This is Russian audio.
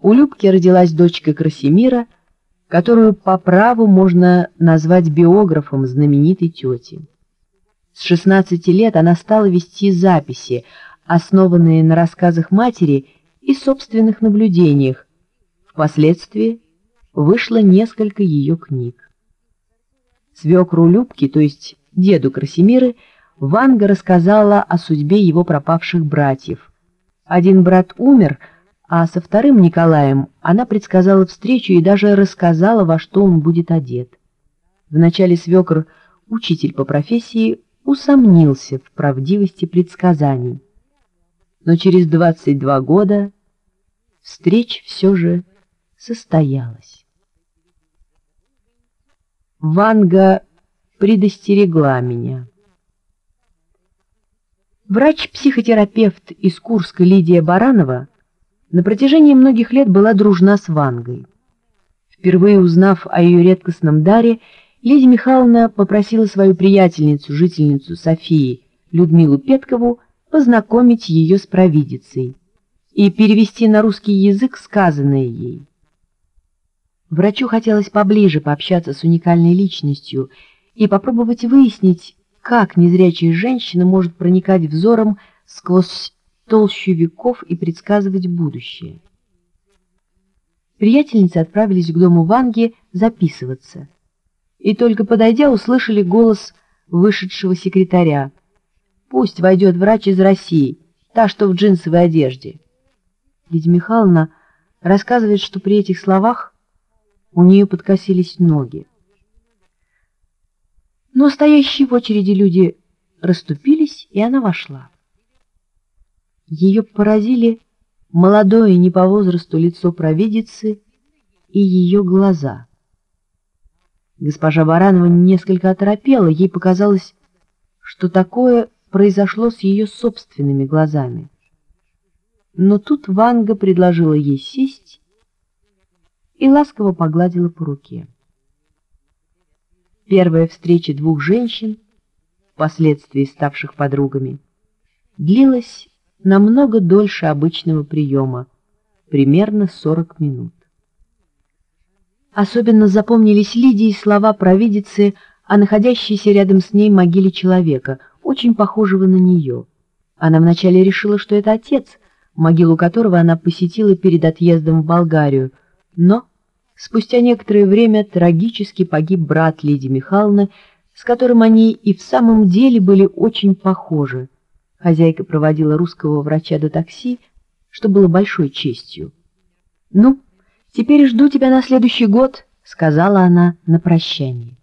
У Любки родилась дочка Красимира, которую по праву можно назвать биографом знаменитой тети. С 16 лет она стала вести записи, основанные на рассказах матери и собственных наблюдениях. Впоследствии вышло несколько ее книг. Свекру Любки, то есть деду Красимиры, Ванга рассказала о судьбе его пропавших братьев. Один брат умер, а со вторым Николаем она предсказала встречу и даже рассказала, во что он будет одет. Вначале свекр, учитель по профессии, усомнился в правдивости предсказаний. Но через 22 года встреч все же состоялась. Ванга предостерегла меня. Врач-психотерапевт из Курска Лидия Баранова на протяжении многих лет была дружна с Вангой. Впервые узнав о ее редкостном даре, Лидия Михайловна попросила свою приятельницу, жительницу Софии, Людмилу Петкову, познакомить ее с провидицей и перевести на русский язык сказанное ей. Врачу хотелось поближе пообщаться с уникальной личностью и попробовать выяснить, как незрячая женщина может проникать взором сквозь толщу веков и предсказывать будущее. Приятельницы отправились к дому Ванги записываться, и только подойдя, услышали голос вышедшего секретаря. «Пусть войдет врач из России, та, что в джинсовой одежде». Лидия Михайловна рассказывает, что при этих словах у нее подкосились ноги. Но стоящие в очереди люди расступились, и она вошла. Ее поразили молодое не по возрасту лицо провидицы и ее глаза. Госпожа Баранова несколько оторопела, ей показалось, что такое произошло с ее собственными глазами. Но тут Ванга предложила ей сесть и ласково погладила по руке. Первая встреча двух женщин, впоследствии ставших подругами, длилась намного дольше обычного приема, примерно 40 минут. Особенно запомнились Лидии слова провидицы о находящейся рядом с ней могиле человека, очень похожего на нее. Она вначале решила, что это отец, могилу которого она посетила перед отъездом в Болгарию, но спустя некоторое время трагически погиб брат Лидии Михайловны, с которым они и в самом деле были очень похожи. Хозяйка проводила русского врача до такси, что было большой честью. «Ну, теперь жду тебя на следующий год», — сказала она на прощание.